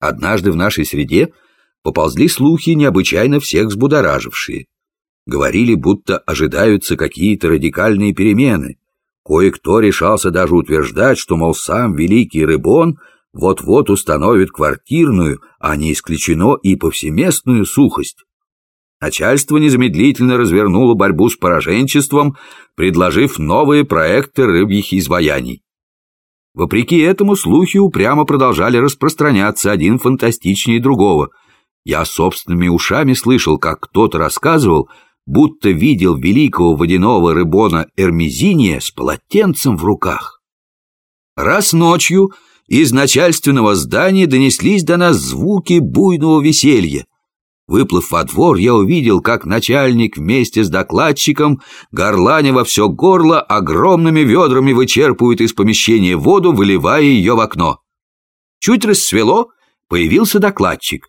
Однажды в нашей среде поползли слухи, необычайно всех взбудоражившие. Говорили, будто ожидаются какие-то радикальные перемены. Кое-кто решался даже утверждать, что, мол, сам великий Рыбон вот-вот установит квартирную, а не исключено и повсеместную сухость. Начальство незамедлительно развернуло борьбу с пораженчеством, предложив новые проекты рыбьих изваяний. Вопреки этому слухи упрямо продолжали распространяться один фантастичнее другого. Я собственными ушами слышал, как кто-то рассказывал, будто видел великого водяного рыбона Эрмизиния с полотенцем в руках. Раз ночью из начальственного здания донеслись до нас звуки буйного веселья. Выплыв во двор, я увидел, как начальник вместе с докладчиком, горланя во все горло, огромными ведрами вычерпывает из помещения воду, выливая ее в окно. Чуть рассвело, появился докладчик.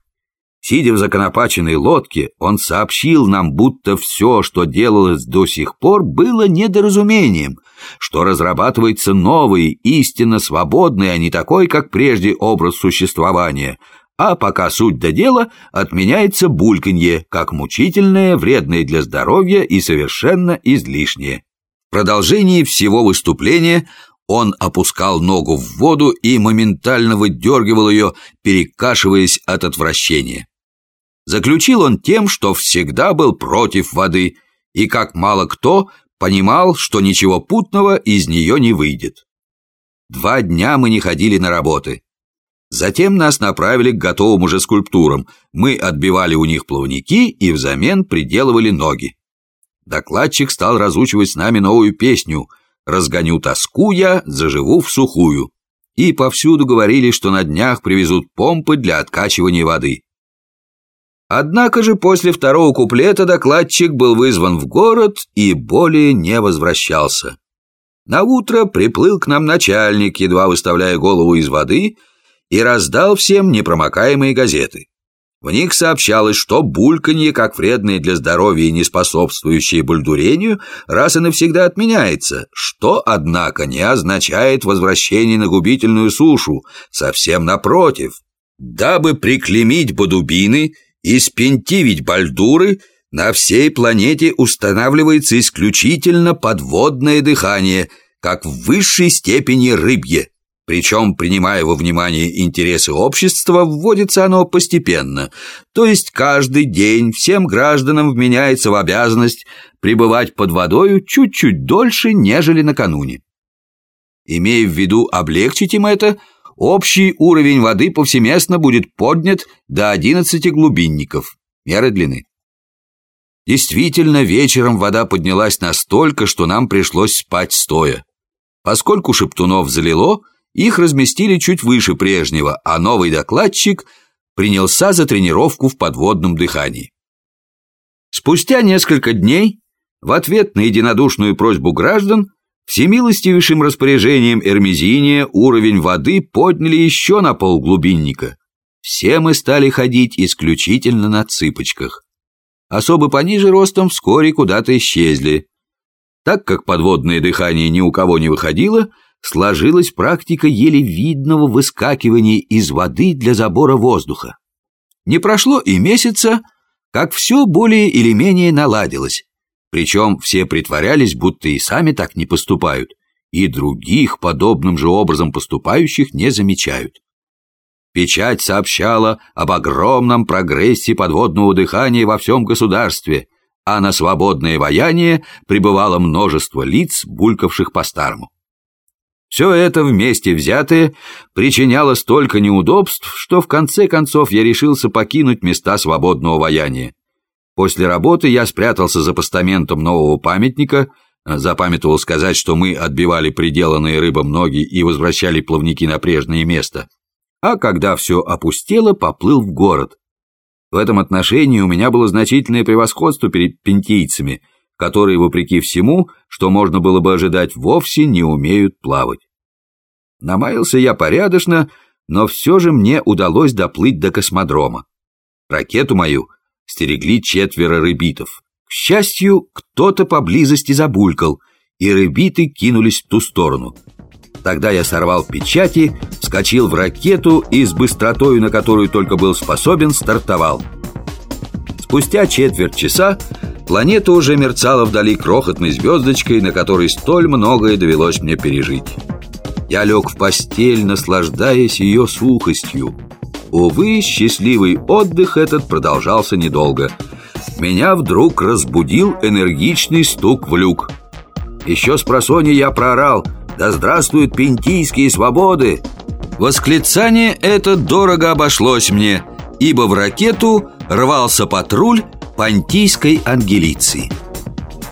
Сидя в законопаченной лодке, он сообщил нам, будто все, что делалось до сих пор, было недоразумением, что разрабатывается новый, истинно свободный, а не такой, как прежде, образ существования, а пока суть до дела, отменяется бульканье, как мучительное, вредное для здоровья и совершенно излишнее. В продолжении всего выступления он опускал ногу в воду и моментально выдергивал ее, перекашиваясь от отвращения. Заключил он тем, что всегда был против воды и, как мало кто, понимал, что ничего путного из нее не выйдет. Два дня мы не ходили на работы. Затем нас направили к готовым уже скульптурам. Мы отбивали у них плавники и взамен приделывали ноги. Докладчик стал разучивать с нами новую песню — разгоню тоску я, заживу в сухую. И повсюду говорили, что на днях привезут помпы для откачивания воды. Однако же после второго куплета докладчик был вызван в город и более не возвращался. На утро приплыл к нам начальник, едва выставляя голову из воды, и раздал всем непромокаемые газеты. В них сообщалось, что бульканье, как вредное для здоровья и не способствующее бульдурению, раз и навсегда отменяется, что, однако, не означает возвращение на губительную сушу, совсем напротив. Дабы приклемить бодубины и спентивить бальдуры, на всей планете устанавливается исключительно подводное дыхание, как в высшей степени рыбье. Причем, принимая во внимание интересы общества, вводится оно постепенно, то есть каждый день всем гражданам вменяется в обязанность пребывать под водою чуть-чуть дольше, нежели накануне. Имея в виду облегчить им это, общий уровень воды повсеместно будет поднят до 11 глубинников, меры длины. Действительно, вечером вода поднялась настолько, что нам пришлось спать стоя. Поскольку шептунов залило, их разместили чуть выше прежнего, а новый докладчик принялся за тренировку в подводном дыхании. Спустя несколько дней, в ответ на единодушную просьбу граждан, всемилостивейшим распоряжением Эрмезиния уровень воды подняли еще на полглубинника. Все мы стали ходить исключительно на цыпочках. Особо пониже ростом вскоре куда-то исчезли. Так как подводное дыхание ни у кого не выходило, сложилась практика еле видного выскакивания из воды для забора воздуха. Не прошло и месяца, как все более или менее наладилось. Причем все притворялись, будто и сами так не поступают, и других подобным же образом поступающих не замечают. Печать сообщала об огромном прогрессе подводного дыхания во всем государстве, а на свободное ваяние пребывало множество лиц, булькавших по-старому. Все это вместе взятое причиняло столько неудобств, что в конце концов я решился покинуть места свободного ваяния. После работы я спрятался за постаментом нового памятника, запамятовал сказать, что мы отбивали приделанные рыбом ноги и возвращали плавники на прежнее место. А когда все опустело, поплыл в город. В этом отношении у меня было значительное превосходство перед пентийцами – которые, вопреки всему, что можно было бы ожидать, вовсе не умеют плавать. Намаялся я порядочно, но все же мне удалось доплыть до космодрома. Ракету мою стерегли четверо рыбитов. К счастью, кто-то поблизости забулькал, и рыбиты кинулись в ту сторону. Тогда я сорвал печати, вскочил в ракету и с быстротою, на которую только был способен, стартовал. Спустя четверть часа планета уже мерцала вдали крохотной звездочкой, на которой столь многое довелось мне пережить. Я лег в постель, наслаждаясь ее сухостью. Увы, счастливый отдых этот продолжался недолго. Меня вдруг разбудил энергичный стук в люк. Еще с просони я проорал «Да здравствуют пентийские свободы!» Восклицание это дорого обошлось мне, ибо в ракету рвался патруль понтийской ангелиции.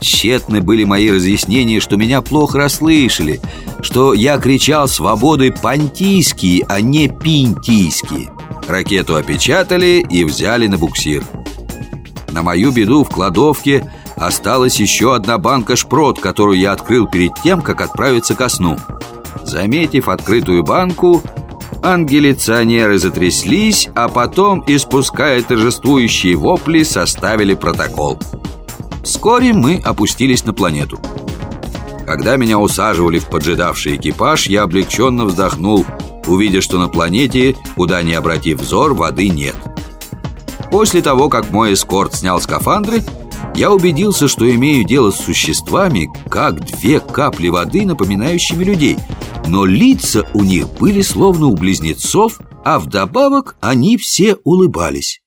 Тщетны были мои разъяснения, что меня плохо расслышали, что я кричал «Свободы понтийские, а не пинтийские». Ракету опечатали и взяли на буксир. На мою беду в кладовке осталась еще одна банка шпрот, которую я открыл перед тем, как отправиться ко сну. Заметив открытую банку, ангелиционеры затряслись, а потом, испуская торжествующие вопли, составили протокол. Вскоре мы опустились на планету. Когда меня усаживали в поджидавший экипаж, я облегченно вздохнул, увидя, что на планете, куда ни обрати взор, воды нет. После того, как мой эскорт снял скафандры, я убедился, что имею дело с существами, как две капли воды, напоминающими людей. Но лица у них были словно у близнецов, а вдобавок они все улыбались.